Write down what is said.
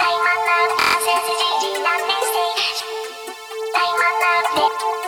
Time on up, I on